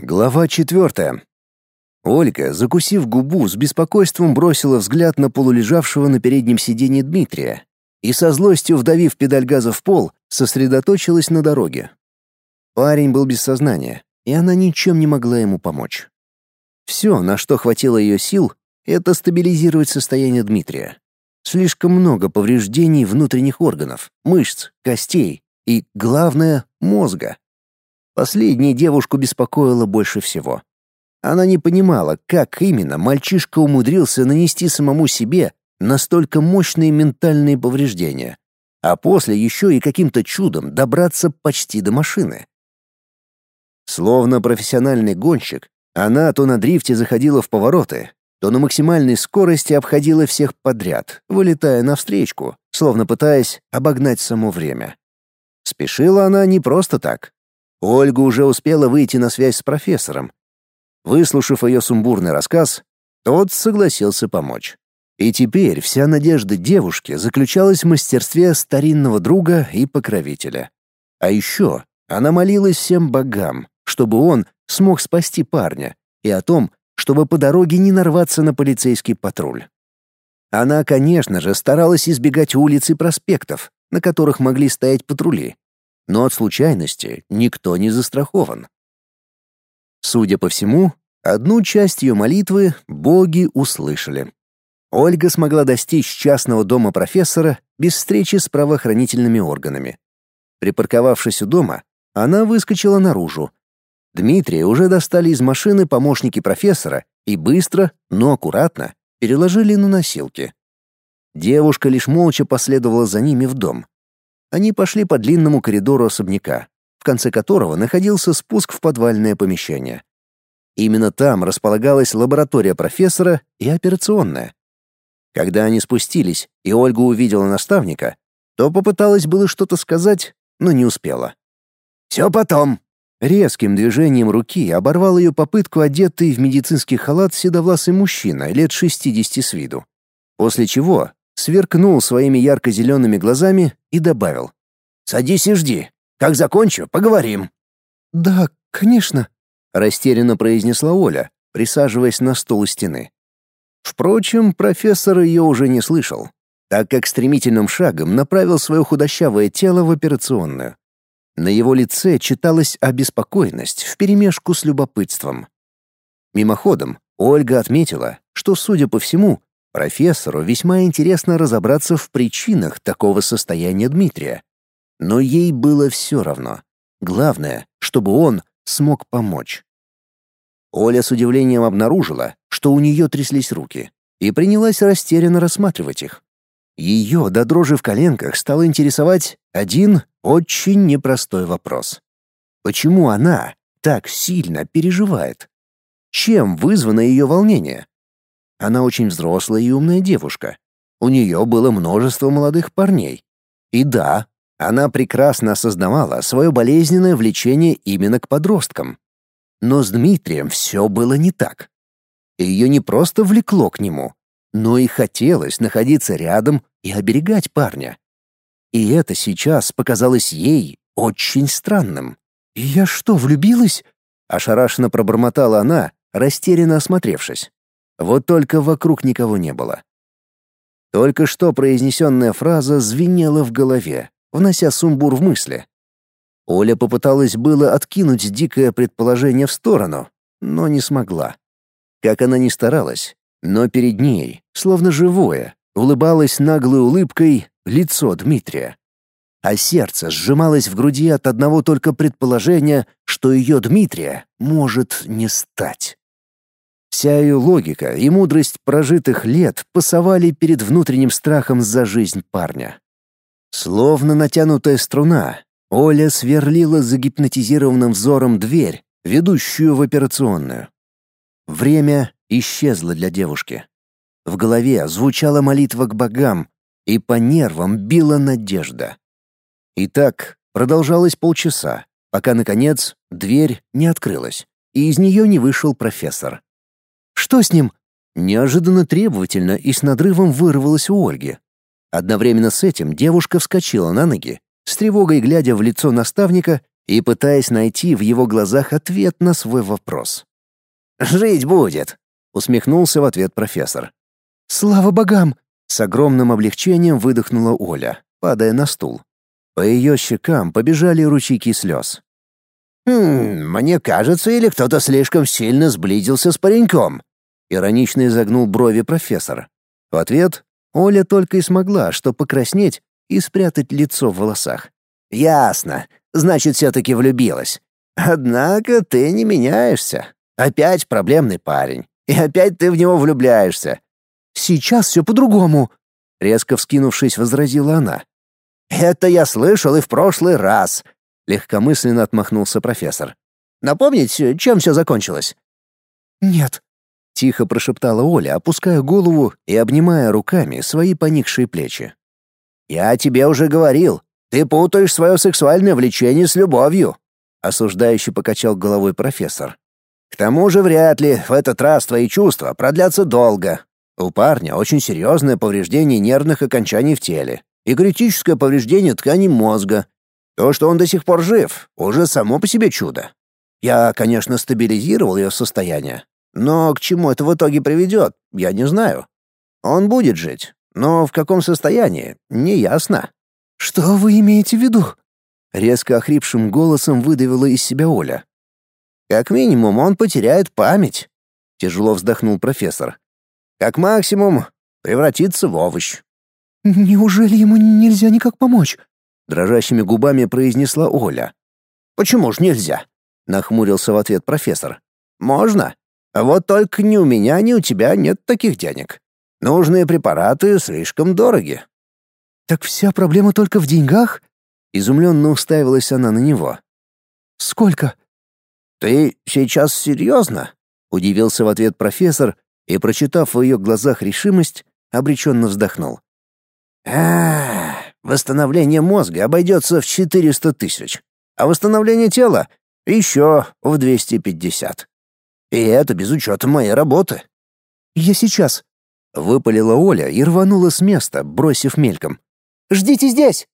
Глава четвертая. Ольга, закусив губу, с беспокойством бросила взгляд на полулежавшего на переднем сиденье Дмитрия и со злостью вдавив педаль газа в пол, сосредоточилась на дороге. Парень был без сознания, и она ничем не могла ему помочь. Все, на что хватило ее сил, это стабилизировать состояние Дмитрия. Слишком много повреждений внутренних органов, мышц, костей и, главное, мозга. Последнее девушку беспокоило больше всего. Она не понимала, как именно мальчишка умудрился нанести самому себе настолько мощные ментальные повреждения, а после еще и каким-то чудом добраться почти до машины. Словно профессиональный гонщик, она то на дрифте заходила в повороты, то на максимальной скорости обходила всех подряд, вылетая навстречку, словно пытаясь обогнать само время. Спешила она не просто так, Ольга уже успела выйти на связь с профессором. Выслушав ее сумбурный рассказ, тот согласился помочь. И теперь вся надежда девушки заключалась в мастерстве старинного друга и покровителя. А еще она молилась всем богам, чтобы он смог спасти парня, и о том, чтобы по дороге не нарваться на полицейский патруль. Она, конечно же, старалась избегать улиц и проспектов, на которых могли стоять патрули, но от случайности никто не застрахован. Судя по всему, одну часть ее молитвы боги услышали. Ольга смогла достичь частного дома профессора без встречи с правоохранительными органами. Припарковавшись у дома, она выскочила наружу. Дмитрия уже достали из машины помощники профессора и быстро, но аккуратно переложили на носилки. Девушка лишь молча последовала за ними в дом. Они пошли по длинному коридору особняка, в конце которого находился спуск в подвальное помещение. Именно там располагалась лаборатория профессора и операционная. Когда они спустились, и Ольга увидела наставника, то попыталась было что-то сказать, но не успела. «Все потом!» Резким движением руки оборвал ее попытку одетый в медицинский халат седовласый мужчина лет 60 с виду. После чего сверкнул своими ярко-зелеными глазами и добавил. «Садись и жди. Как закончу, поговорим». «Да, конечно», — растерянно произнесла Оля, присаживаясь на стул у стены. Впрочем, профессор ее уже не слышал, так как стремительным шагом направил свое худощавое тело в операционную. На его лице читалась обеспокоенность вперемешку с любопытством. Мимоходом Ольга отметила, что, судя по всему, Профессору весьма интересно разобраться в причинах такого состояния Дмитрия. Но ей было все равно. Главное, чтобы он смог помочь. Оля с удивлением обнаружила, что у нее тряслись руки, и принялась растерянно рассматривать их. Ее до дрожи в коленках стало интересовать один очень непростой вопрос. Почему она так сильно переживает? Чем вызвано ее волнение? Она очень взрослая и умная девушка. У нее было множество молодых парней. И да, она прекрасно осознавала свое болезненное влечение именно к подросткам. Но с Дмитрием все было не так. Ее не просто влекло к нему, но и хотелось находиться рядом и оберегать парня. И это сейчас показалось ей очень странным. «Я что, влюбилась?» — ошарашенно пробормотала она, растерянно осмотревшись. Вот только вокруг никого не было. Только что произнесенная фраза звенела в голове, внося сумбур в мысли. Оля попыталась было откинуть дикое предположение в сторону, но не смогла. Как она ни старалась, но перед ней, словно живое, улыбалось наглой улыбкой лицо Дмитрия. А сердце сжималось в груди от одного только предположения, что ее Дмитрия может не стать. Вся ее логика и мудрость прожитых лет пасовали перед внутренним страхом за жизнь парня. Словно натянутая струна, Оля сверлила загипнотизированным взором дверь, ведущую в операционную. Время исчезло для девушки. В голове звучала молитва к богам, и по нервам била надежда. И так продолжалось полчаса, пока, наконец, дверь не открылась, и из нее не вышел профессор. Что с ним?» Неожиданно требовательно и с надрывом вырвалось у Ольги. Одновременно с этим девушка вскочила на ноги, с тревогой глядя в лицо наставника и пытаясь найти в его глазах ответ на свой вопрос. «Жить будет», — усмехнулся в ответ профессор. «Слава богам!» — с огромным облегчением выдохнула Оля, падая на стул. По ее щекам побежали ручейки слез. «Хм, мне кажется, или кто-то слишком сильно сблизился с пареньком», — иронично изогнул брови профессор. В ответ Оля только и смогла, что покраснеть и спрятать лицо в волосах. «Ясно. Значит, все-таки влюбилась. Однако ты не меняешься. Опять проблемный парень. И опять ты в него влюбляешься. Сейчас все по-другому», — резко вскинувшись, возразила она. «Это я слышал и в прошлый раз», — легкомысленно отмахнулся профессор. «Напомнить, чем все закончилось?» «Нет», — тихо прошептала Оля, опуская голову и обнимая руками свои поникшие плечи. «Я тебе уже говорил, ты путаешь свое сексуальное влечение с любовью», — осуждающе покачал головой профессор. К тому же вряд ли в этот раз твои чувства продлятся долго. У парня очень серьезное повреждение нервных окончаний в теле и критическое повреждение тканей мозга. То, что он до сих пор жив, уже само по себе чудо. Я, конечно, стабилизировал ее состояние, но к чему это в итоге приведет, я не знаю. Он будет жить, но в каком состоянии, неясно. «Что вы имеете в виду?» Резко охрипшим голосом выдавила из себя Оля. Как минимум, он потеряет память, тяжело вздохнул профессор. Как максимум, превратится в овощ. Неужели ему нельзя никак помочь? дрожащими губами произнесла Оля. Почему ж нельзя? нахмурился в ответ профессор. Можно. А вот только ни у меня, ни у тебя нет таких денег. Нужные препараты слишком дороги. Так вся проблема только в деньгах? изумленно уставилась она на него. Сколько? «Ты сейчас серьезно?» — удивился в ответ профессор и, прочитав в ее глазах решимость, обреченно вздохнул. а, восстановление мозга обойдется в 400 тысяч, а восстановление тела — еще в 250. И это без учета моей работы». «Я сейчас», — выпалила Оля и рванула с места, бросив мельком. «Ждите здесь!»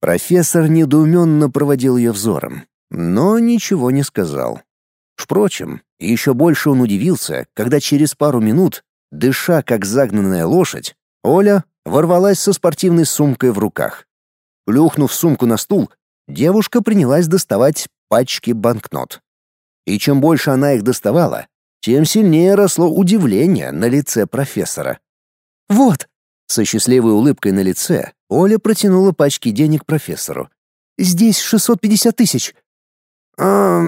Профессор недоуменно проводил ее взором но ничего не сказал. Впрочем, еще больше он удивился, когда через пару минут, дыша как загнанная лошадь, Оля ворвалась со спортивной сумкой в руках. Плюхнув сумку на стул, девушка принялась доставать пачки банкнот. И чем больше она их доставала, тем сильнее росло удивление на лице профессора. «Вот!» Со счастливой улыбкой на лице Оля протянула пачки денег профессору. «Здесь 650 тысяч. «А,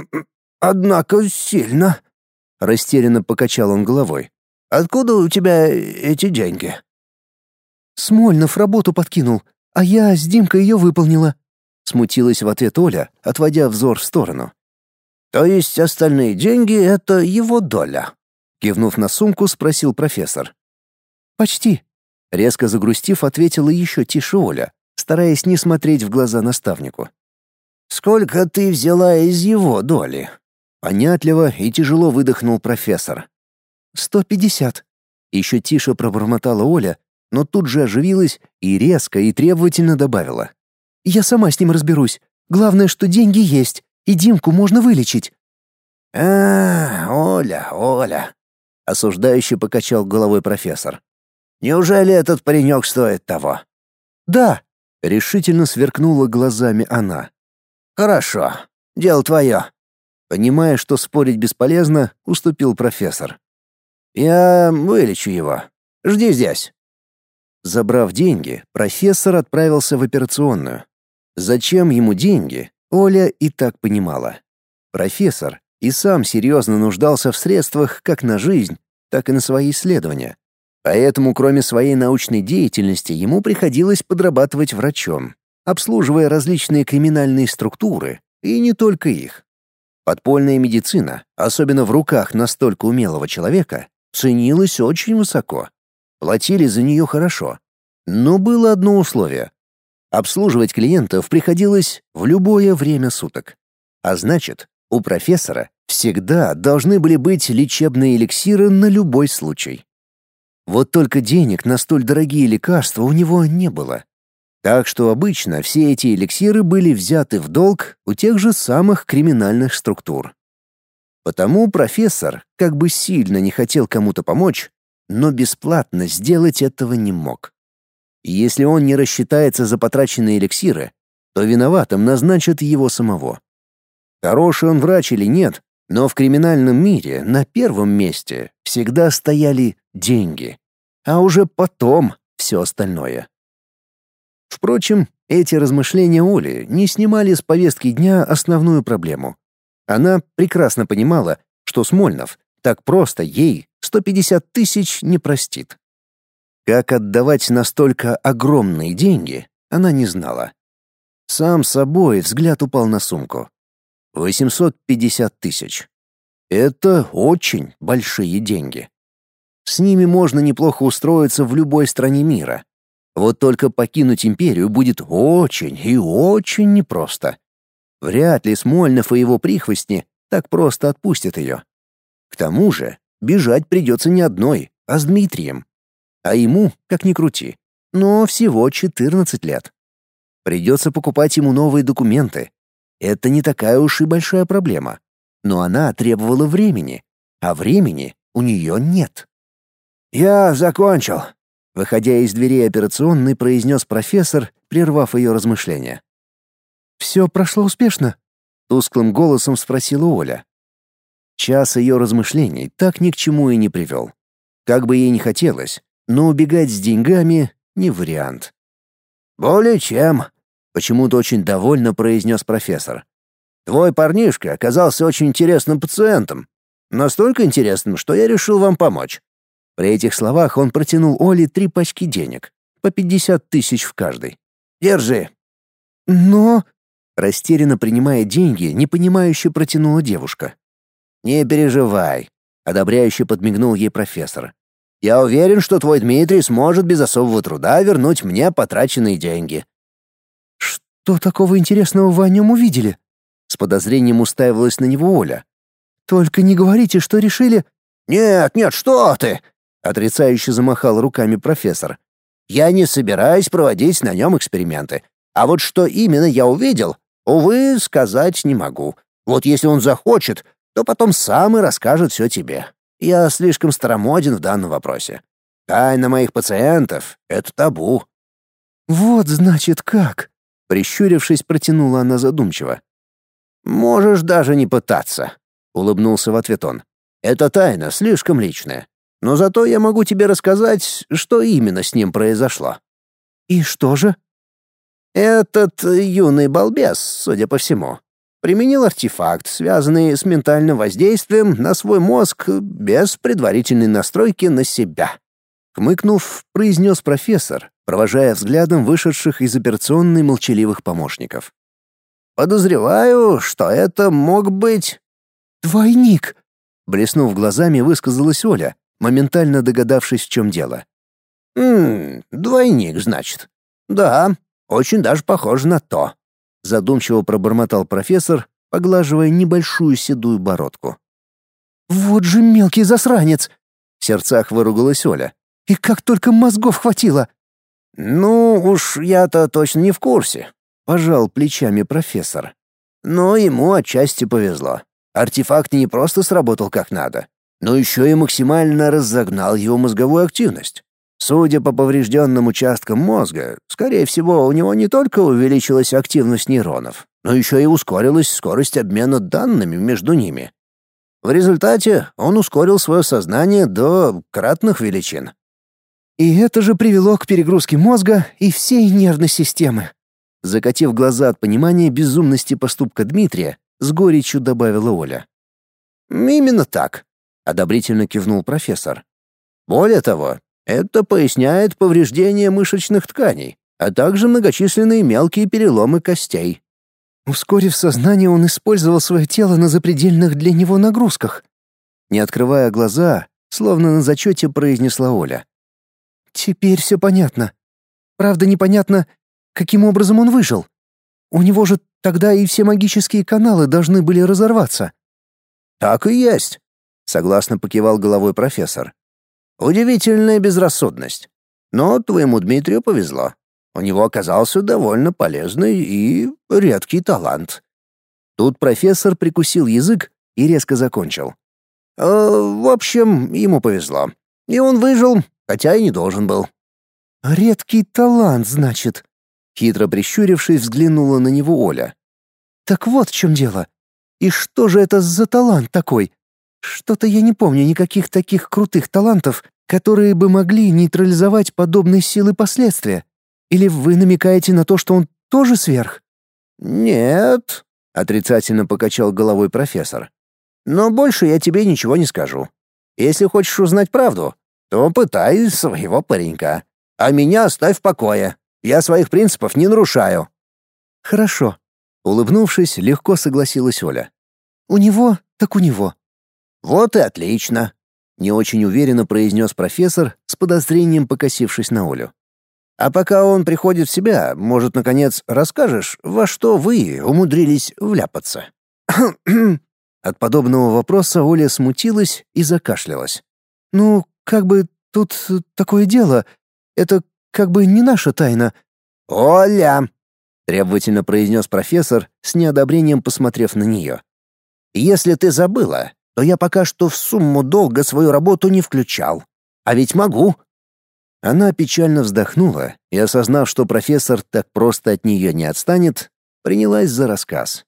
однако сильно», — растерянно покачал он головой. «Откуда у тебя эти деньги?» «Смольнов работу подкинул, а я с Димкой ее выполнила», — смутилась в ответ Оля, отводя взор в сторону. «То есть остальные деньги — это его доля?» Кивнув на сумку, спросил профессор. «Почти», — резко загрустив, ответила еще тише Оля, стараясь не смотреть в глаза наставнику. «Сколько ты взяла из его доли?» Понятливо и тяжело выдохнул профессор. «Сто пятьдесят». Еще тише пробормотала Оля, но тут же оживилась и резко и требовательно добавила. «Я сама с ним разберусь. Главное, что деньги есть, и Димку можно вылечить». «А, Оля, Оля», — осуждающе покачал головой профессор. «Неужели этот паренек стоит того?» «Да», — решительно сверкнула глазами она. «Хорошо, дело твое». Понимая, что спорить бесполезно, уступил профессор. «Я вылечу его. Жди здесь». Забрав деньги, профессор отправился в операционную. Зачем ему деньги, Оля и так понимала. Профессор и сам серьезно нуждался в средствах как на жизнь, так и на свои исследования. Поэтому, кроме своей научной деятельности, ему приходилось подрабатывать врачом обслуживая различные криминальные структуры, и не только их. Подпольная медицина, особенно в руках настолько умелого человека, ценилась очень высоко. Платили за нее хорошо. Но было одно условие. Обслуживать клиентов приходилось в любое время суток. А значит, у профессора всегда должны были быть лечебные эликсиры на любой случай. Вот только денег на столь дорогие лекарства у него не было. Так что обычно все эти эликсиры были взяты в долг у тех же самых криминальных структур. Потому профессор, как бы сильно не хотел кому-то помочь, но бесплатно сделать этого не мог. Если он не рассчитается за потраченные эликсиры, то виноватым назначат его самого. Хороший он врач или нет, но в криминальном мире на первом месте всегда стояли деньги, а уже потом все остальное. Впрочем, эти размышления Оли не снимали с повестки дня основную проблему. Она прекрасно понимала, что Смольнов так просто ей 150 тысяч не простит. Как отдавать настолько огромные деньги, она не знала. Сам собой взгляд упал на сумку. 850 тысяч. Это очень большие деньги. С ними можно неплохо устроиться в любой стране мира. Вот только покинуть империю будет очень и очень непросто. Вряд ли Смольнов и его прихвостни так просто отпустят ее. К тому же бежать придется не одной, а с Дмитрием. А ему, как ни крути, но всего 14 лет. Придется покупать ему новые документы. Это не такая уж и большая проблема. Но она требовала времени, а времени у нее нет. «Я закончил», — выходя из дверей операционной, произнес профессор, прервав ее размышления. «Все прошло успешно?» — тусклым голосом спросила Оля. Час ее размышлений так ни к чему и не привел. Как бы ей ни хотелось, но убегать с деньгами — не вариант. «Более чем», — почему-то очень довольно произнес профессор. «Твой парнишка оказался очень интересным пациентом. Настолько интересным, что я решил вам помочь. При этих словах он протянул Оле три пачки денег, по пятьдесят тысяч в каждой. «Держи». «Но...» Растерянно принимая деньги, непонимающе протянула девушка. «Не переживай», — одобряюще подмигнул ей профессор. «Я уверен, что твой Дмитрий сможет без особого труда вернуть мне потраченные деньги». «Что такого интересного вы о нем увидели?» С подозрением уставилась на него Оля. «Только не говорите, что решили...» «Нет, нет, что ты!» Отрицающе замахал руками профессор. «Я не собираюсь проводить на нем эксперименты. А вот что именно я увидел, увы, сказать не могу. Вот если он захочет, то потом сам и расскажет все тебе. Я слишком старомоден в данном вопросе. Тайна моих пациентов — это табу». «Вот, значит, как?» — прищурившись, протянула она задумчиво. «Можешь даже не пытаться», — улыбнулся в ответ он. «Это тайна слишком личная. Но зато я могу тебе рассказать, что именно с ним произошло». «И что же?» «Этот юный балбес, судя по всему, применил артефакт, связанный с ментальным воздействием на свой мозг без предварительной настройки на себя». Хмыкнув, произнес профессор, провожая взглядом вышедших из операционной молчаливых помощников. «Подозреваю, что это мог быть...» «Двойник!» Блеснув глазами, высказалась Оля, моментально догадавшись, в чем дело. «Ммм, двойник, значит. Да, очень даже похоже на то», — задумчиво пробормотал профессор, поглаживая небольшую седую бородку. «Вот же мелкий засранец!» — в сердцах выругалась Оля. «И как только мозгов хватило!» «Ну уж я-то точно не в курсе», — пожал плечами профессор. «Но ему отчасти повезло. Артефакт не просто сработал как надо, но еще и максимально разогнал его мозговую активность. Судя по поврежденным участкам мозга, скорее всего, у него не только увеличилась активность нейронов, но еще и ускорилась скорость обмена данными между ними. В результате он ускорил свое сознание до кратных величин. И это же привело к перегрузке мозга и всей нервной системы. Закатив глаза от понимания безумности поступка Дмитрия, с горечью добавила Оля. «Именно так», — одобрительно кивнул профессор. «Более того, это поясняет повреждения мышечных тканей, а также многочисленные мелкие переломы костей. Ускорив сознание, он использовал свое тело на запредельных для него нагрузках. Не открывая глаза, словно на зачете произнесла Оля. «Теперь все понятно. Правда, непонятно, каким образом он выжил. У него же тогда и все магические каналы должны были разорваться». «Так и есть», — согласно покивал головой профессор. Удивительная безрассудность. Но твоему Дмитрию повезло. У него оказался довольно полезный и редкий талант. Тут профессор прикусил язык и резко закончил. «Э, в общем, ему повезло. И он выжил, хотя и не должен был. «Редкий талант, значит?» Хитро прищурившись, взглянула на него Оля. «Так вот в чем дело. И что же это за талант такой? Что-то я не помню никаких таких крутых талантов, которые бы могли нейтрализовать подобные силы последствия. Или вы намекаете на то, что он тоже сверх?» «Нет», — отрицательно покачал головой профессор. «Но больше я тебе ничего не скажу. Если хочешь узнать правду, то пытай своего паренька. А меня оставь в покое. Я своих принципов не нарушаю». «Хорошо», — улыбнувшись, легко согласилась Оля. «У него, так у него». «Вот и отлично», — не очень уверенно произнес профессор, с подозрением покосившись на Олю. «А пока он приходит в себя, может, наконец, расскажешь, во что вы умудрились вляпаться?» От подобного вопроса Оля смутилась и закашлялась. «Ну, как бы тут такое дело. Это как бы не наша тайна». «Оля!» — требовательно произнес профессор, с неодобрением посмотрев на нее. «Если ты забыла, то я пока что в сумму долга свою работу не включал. А ведь могу». Она печально вздохнула и, осознав, что профессор так просто от нее не отстанет, принялась за рассказ.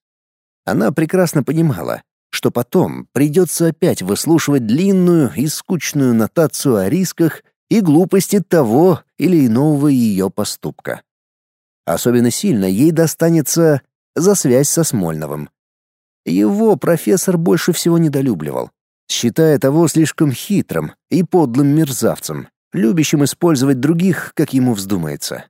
Она прекрасно понимала, что потом придется опять выслушивать длинную и скучную нотацию о рисках и глупости того или иного ее поступка. Особенно сильно ей достанется за связь со Смольновым. Его профессор больше всего недолюбливал, считая того слишком хитрым и подлым мерзавцем, любящим использовать других, как ему вздумается.